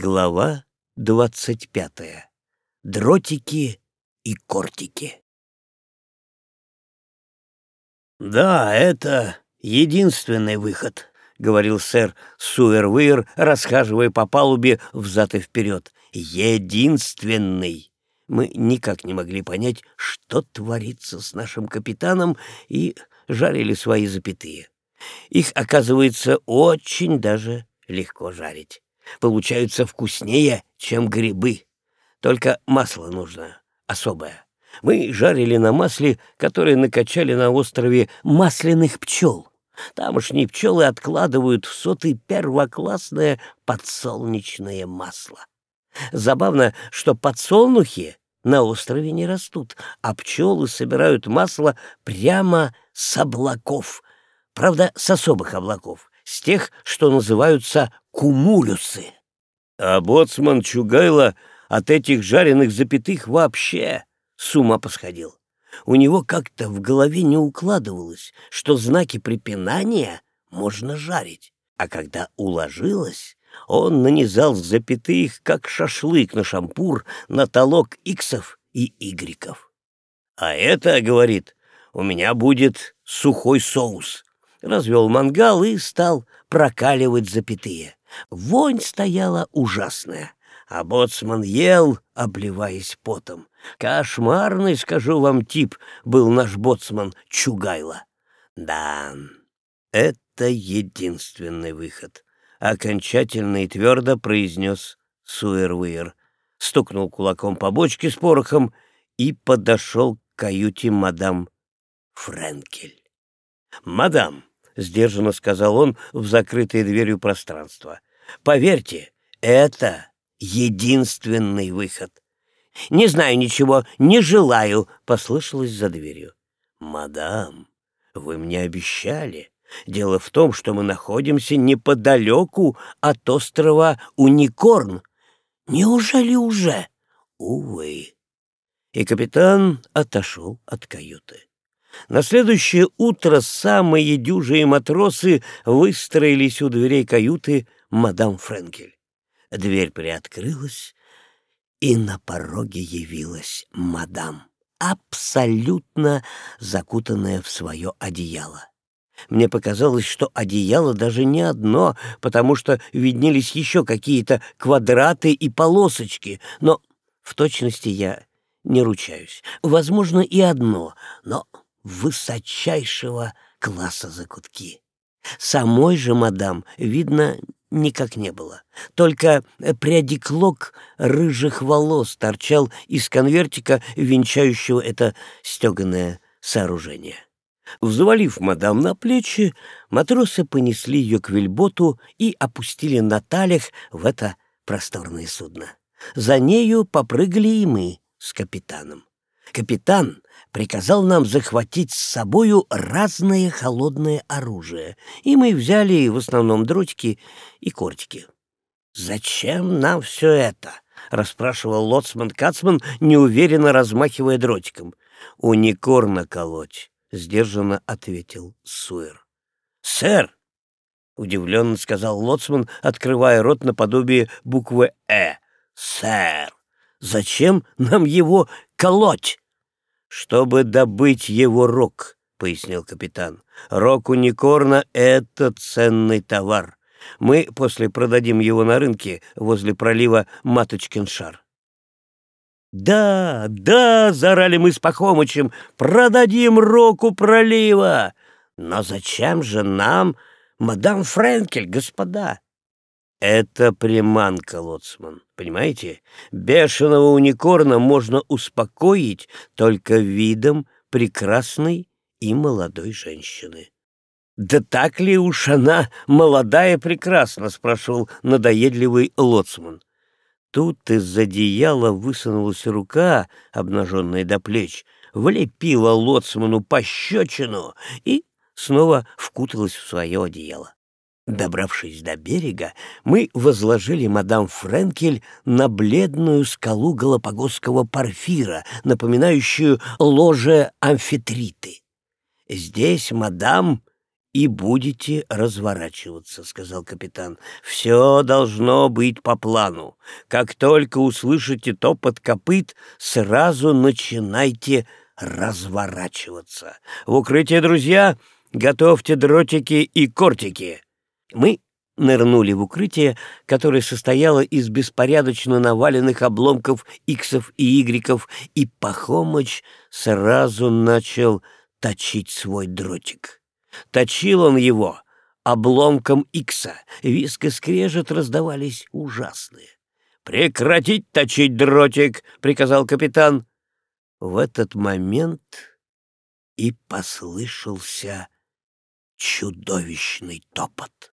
Глава двадцать пятая. Дротики и кортики. «Да, это единственный выход», — говорил сэр Суэрвейр, расхаживая по палубе взад и вперед. «Единственный». Мы никак не могли понять, что творится с нашим капитаном, и жарили свои запятые. Их, оказывается, очень даже легко жарить получаются вкуснее, чем грибы. Только масло нужно особое. Мы жарили на масле, которое накачали на острове масляных пчел. Тамошние пчелы откладывают в соты первоклассное подсолнечное масло. Забавно, что подсолнухи на острове не растут, а пчелы собирают масло прямо с облаков. Правда, с особых облаков, с тех, что называются кумулюсы. А боцман Чугайло от этих жареных запятых вообще с ума посходил. У него как-то в голове не укладывалось, что знаки препинания можно жарить. А когда уложилось, он нанизал запятых, как шашлык на шампур, на толок иксов и игреков. «А это, — говорит, — у меня будет сухой соус». Развел мангал и стал прокаливать запятые. Вонь стояла ужасная, а боцман ел, обливаясь потом. Кошмарный, скажу вам, тип был наш боцман Чугайло. Да, это единственный выход, — окончательно и твердо произнес Суэрвир, стукнул кулаком по бочке с порохом и подошел к каюте мадам Френкель. «Мадам, — сдержанно сказал он в закрытое дверью пространство. «Поверьте, это единственный выход». «Не знаю ничего, не желаю», — послышалось за дверью. «Мадам, вы мне обещали. Дело в том, что мы находимся неподалеку от острова Уникорн. Неужели уже?» «Увы». И капитан отошел от каюты. На следующее утро самые дюжие матросы выстроились у дверей каюты мадам Френкель. Дверь приоткрылась, и на пороге явилась мадам, абсолютно закутанная в свое одеяло. Мне показалось, что одеяло даже не одно, потому что виднелись еще какие-то квадраты и полосочки, но в точности я не ручаюсь. Возможно, и одно, но высочайшего класса закутки. Самой же мадам, видно, никак не было. Только прядиклок рыжих волос торчал из конвертика, венчающего это стеганое сооружение. Взвалив мадам на плечи, матросы понесли ее к вельботу и опустили на талях в это просторное судно. За нею попрыгали и мы с капитаном. Капитан приказал нам захватить с собою разное холодное оружие, и мы взяли в основном дротики и кортики. «Зачем нам все это?» — расспрашивал лоцман Кацман, неуверенно размахивая дротиком. «Уникорна колоть», — сдержанно ответил Суэр. «Сэр!» — удивленно сказал лоцман, открывая рот наподобие буквы «Э». «Сэр! Зачем нам его колоть?» «Чтобы добыть его рог», — пояснил капитан. «Рог уникорна — это ценный товар. Мы после продадим его на рынке возле пролива Маточкин шар». «Да, да!» — заорали мы с Пахомычем. «Продадим року пролива!» «Но зачем же нам, мадам Френкель, господа?» Это приманка, лоцман, понимаете? Бешеного уникорна можно успокоить только видом прекрасной и молодой женщины. «Да так ли уж она молодая прекрасна?» — спрашивал надоедливый лоцман. Тут из одеяла высунулась рука, обнаженная до плеч, влепила лоцману пощечину и снова вкуталась в свое одеяло. Добравшись до берега, мы возложили мадам Френкель на бледную скалу галапагосского порфира, напоминающую ложе амфитриты. Здесь мадам и будете разворачиваться», — сказал капитан. «Все должно быть по плану. Как только услышите топот копыт, сразу начинайте разворачиваться. В укрытие, друзья, готовьте дротики и кортики». Мы нырнули в укрытие, которое состояло из беспорядочно наваленных обломков иксов и игреков, и Пахомыч сразу начал точить свой дротик. Точил он его обломком икса, виск и скрежет раздавались ужасные. «Прекратить точить дротик!» — приказал капитан. В этот момент и послышался чудовищный топот.